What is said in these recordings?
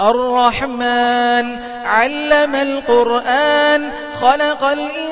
الرحمن علم القرآن خلق الإنسان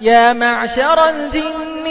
يا معشر الجن.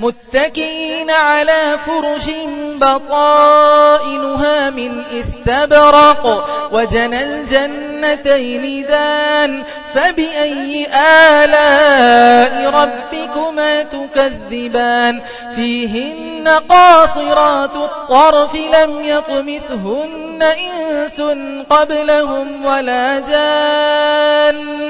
متكئين على فرش بطائنها من استبرق وجنى الجنتين دان فبأي آلاء ربكما تكذبان؟ فيهن قاصرات الطرف لم يطمثهن إنس قبلهم ولا جان.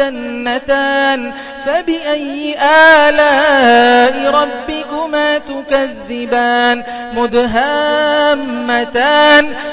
جنتان فبأي آلاء ربكما تكذبان مدهامتان